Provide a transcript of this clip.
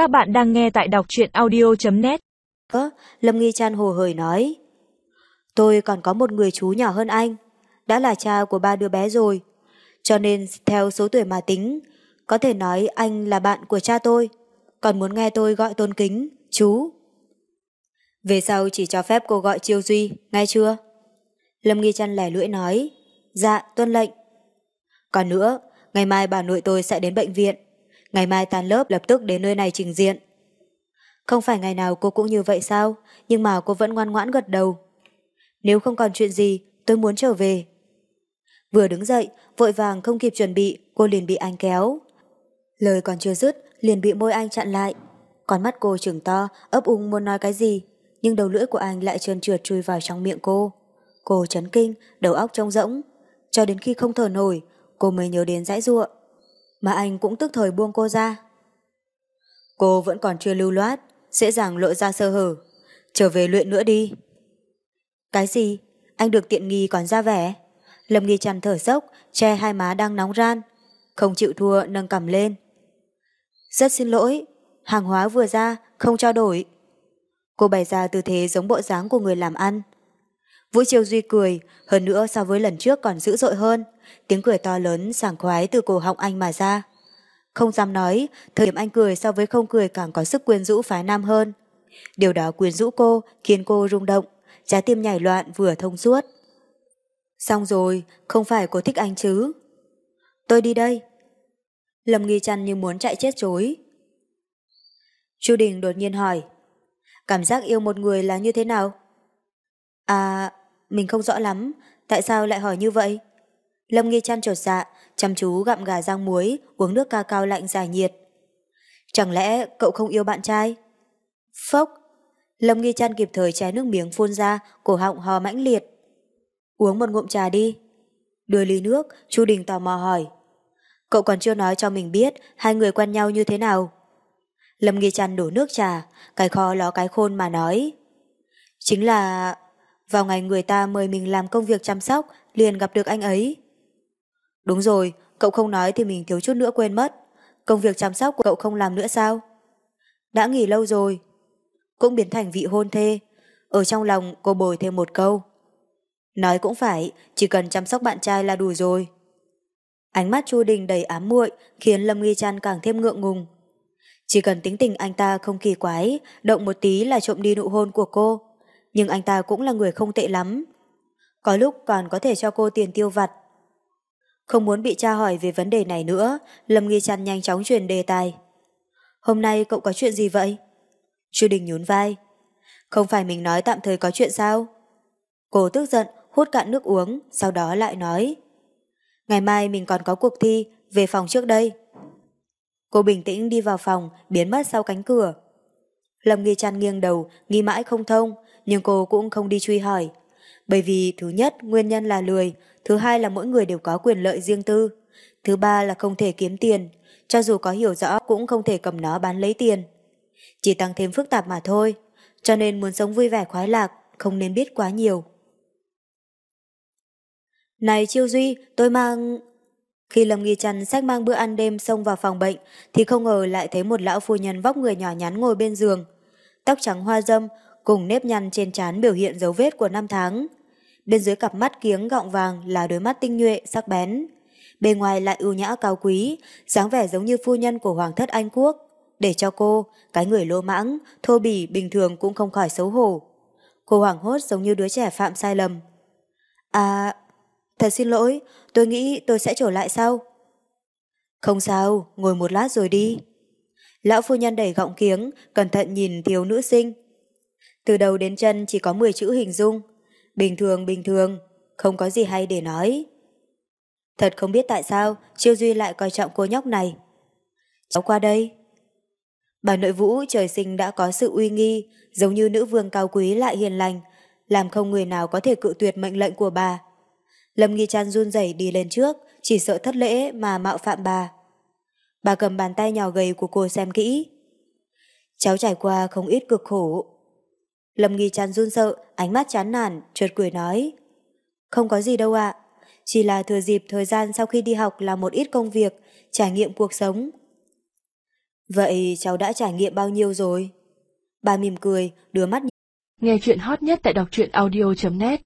Các bạn đang nghe tại đọc truyện audio.net Lâm Nghi Chan hồ hởi nói. Tôi còn có một người chú nhỏ hơn anh, Đã là cha của ba đứa bé rồi. Cho nên theo số tuổi mà tính, Có thể nói anh là bạn của cha tôi. Còn muốn nghe tôi gọi tôn kính, Chú. Về sau chỉ cho phép cô gọi Chiêu Duy, Nghe chưa? Lâm Nghi Trăn lẻ lưỡi nói. Dạ tuân lệnh. Còn nữa, Ngày mai bà nội tôi sẽ đến bệnh viện. Ngày mai tan lớp lập tức đến nơi này trình diện. Không phải ngày nào cô cũng như vậy sao, nhưng mà cô vẫn ngoan ngoãn gật đầu. Nếu không còn chuyện gì, tôi muốn trở về. Vừa đứng dậy, vội vàng không kịp chuẩn bị, cô liền bị anh kéo. Lời còn chưa dứt, liền bị môi anh chặn lại. Con mắt cô trừng to, ấp úng muốn nói cái gì, nhưng đầu lưỡi của anh lại trơn trượt chui vào trong miệng cô. Cô chấn kinh, đầu óc trông rỗng. Cho đến khi không thở nổi, cô mới nhớ đến dãi ruộng mà anh cũng tức thời buông cô ra. Cô vẫn còn chưa lưu loát, dễ dàng lộ ra sơ hở. Trở về luyện nữa đi. Cái gì? Anh được tiện nghi còn ra vẻ. Lâm Nghi Trần thở dốc, che hai má đang nóng ran. Không chịu thua nâng cầm lên. Rất xin lỗi, hàng hóa vừa ra, không trao đổi. Cô bày ra tư thế giống bộ dáng của người làm ăn. Vũ Triều Duy cười, hơn nữa so với lần trước còn dữ dội hơn. Tiếng cười to lớn, sảng khoái từ cổ họng anh mà ra. Không dám nói, thời điểm anh cười so với không cười càng có sức quyến rũ phái nam hơn. Điều đó quyến rũ cô, khiến cô rung động, trái tim nhảy loạn vừa thông suốt. Xong rồi, không phải cô thích anh chứ. Tôi đi đây. Lâm nghi chăn như muốn chạy chết chối. Chu Đình đột nhiên hỏi. Cảm giác yêu một người là như thế nào? À, mình không rõ lắm, tại sao lại hỏi như vậy? Lâm Nghi chăn trột dạ, chăm chú gặm gà rang muối, uống nước ca cao lạnh giải nhiệt. Chẳng lẽ cậu không yêu bạn trai? Phốc! Lâm Nghi chăn kịp thời trái nước miếng phun ra, cổ họng hò mãnh liệt. Uống một ngụm trà đi. Đưa ly nước, Chu Đình tò mò hỏi. Cậu còn chưa nói cho mình biết hai người quen nhau như thế nào. Lâm Nghi chăn đổ nước trà, cái kho ló cái khôn mà nói. Chính là... Vào ngày người ta mời mình làm công việc chăm sóc, liền gặp được anh ấy. Đúng rồi, cậu không nói thì mình thiếu chút nữa quên mất. Công việc chăm sóc của cậu không làm nữa sao? Đã nghỉ lâu rồi. Cũng biến thành vị hôn thê. Ở trong lòng cô bồi thêm một câu. Nói cũng phải, chỉ cần chăm sóc bạn trai là đủ rồi. Ánh mắt Chu Đình đầy ám muội khiến Lâm Nghi Trăn càng thêm ngượng ngùng. Chỉ cần tính tình anh ta không kỳ quái, động một tí là trộm đi nụ hôn của cô. Nhưng anh ta cũng là người không tệ lắm. Có lúc còn có thể cho cô tiền tiêu vặt. Không muốn bị tra hỏi về vấn đề này nữa, Lâm Nghi Trăn nhanh chóng truyền đề tài. Hôm nay cậu có chuyện gì vậy? Chu Đình nhún vai. Không phải mình nói tạm thời có chuyện sao? Cô tức giận, hút cạn nước uống, sau đó lại nói. Ngày mai mình còn có cuộc thi, về phòng trước đây. Cô bình tĩnh đi vào phòng, biến mất sau cánh cửa. Lâm Nghi Trăn nghiêng đầu, nghi mãi không thông, nhưng cô cũng không đi truy hỏi. Bởi vì thứ nhất, nguyên nhân là lười, thứ hai là mỗi người đều có quyền lợi riêng tư, thứ ba là không thể kiếm tiền, cho dù có hiểu rõ cũng không thể cầm nó bán lấy tiền. Chỉ tăng thêm phức tạp mà thôi, cho nên muốn sống vui vẻ khoái lạc, không nên biết quá nhiều. Này Chiêu Duy, tôi mang... Khi Lâm Nghi Trăn sách mang bữa ăn đêm xông vào phòng bệnh, thì không ngờ lại thấy một lão phu nhân vóc người nhỏ nhắn ngồi bên giường. Tóc trắng hoa dâm, cùng nếp nhăn trên trán biểu hiện dấu vết của năm tháng bên dưới cặp mắt kiếng gọng vàng là đôi mắt tinh nhuệ, sắc bén. bề ngoài lại ưu nhã cao quý, dáng vẻ giống như phu nhân của Hoàng thất Anh Quốc. Để cho cô, cái người lô mãng, thô bỉ bình thường cũng không khỏi xấu hổ. Cô hoảng hốt giống như đứa trẻ phạm sai lầm. À, thật xin lỗi, tôi nghĩ tôi sẽ trở lại sau. Không sao, ngồi một lát rồi đi. Lão phu nhân đẩy gọng kiếng, cẩn thận nhìn thiếu nữ sinh. Từ đầu đến chân chỉ có 10 chữ hình dung, Bình thường bình thường, không có gì hay để nói. Thật không biết tại sao Chiêu Duy lại coi trọng cô nhóc này. Cháu qua đây. Bà nội vũ trời sinh đã có sự uy nghi, giống như nữ vương cao quý lại hiền lành, làm không người nào có thể cự tuyệt mệnh lệnh của bà. Lâm Nghi Chan run rẩy đi lên trước, chỉ sợ thất lễ mà mạo phạm bà. Bà cầm bàn tay nhỏ gầy của cô xem kỹ. Cháu trải qua không ít cực khổ, Lâm Nghi Trăn run sợ, ánh mắt chán nản, trượt cười nói. Không có gì đâu ạ, chỉ là thừa dịp thời gian sau khi đi học làm một ít công việc, trải nghiệm cuộc sống. Vậy cháu đã trải nghiệm bao nhiêu rồi? Bà mỉm cười, đưa mắt Nghe chuyện hot nhất tại đọc truyện audio.net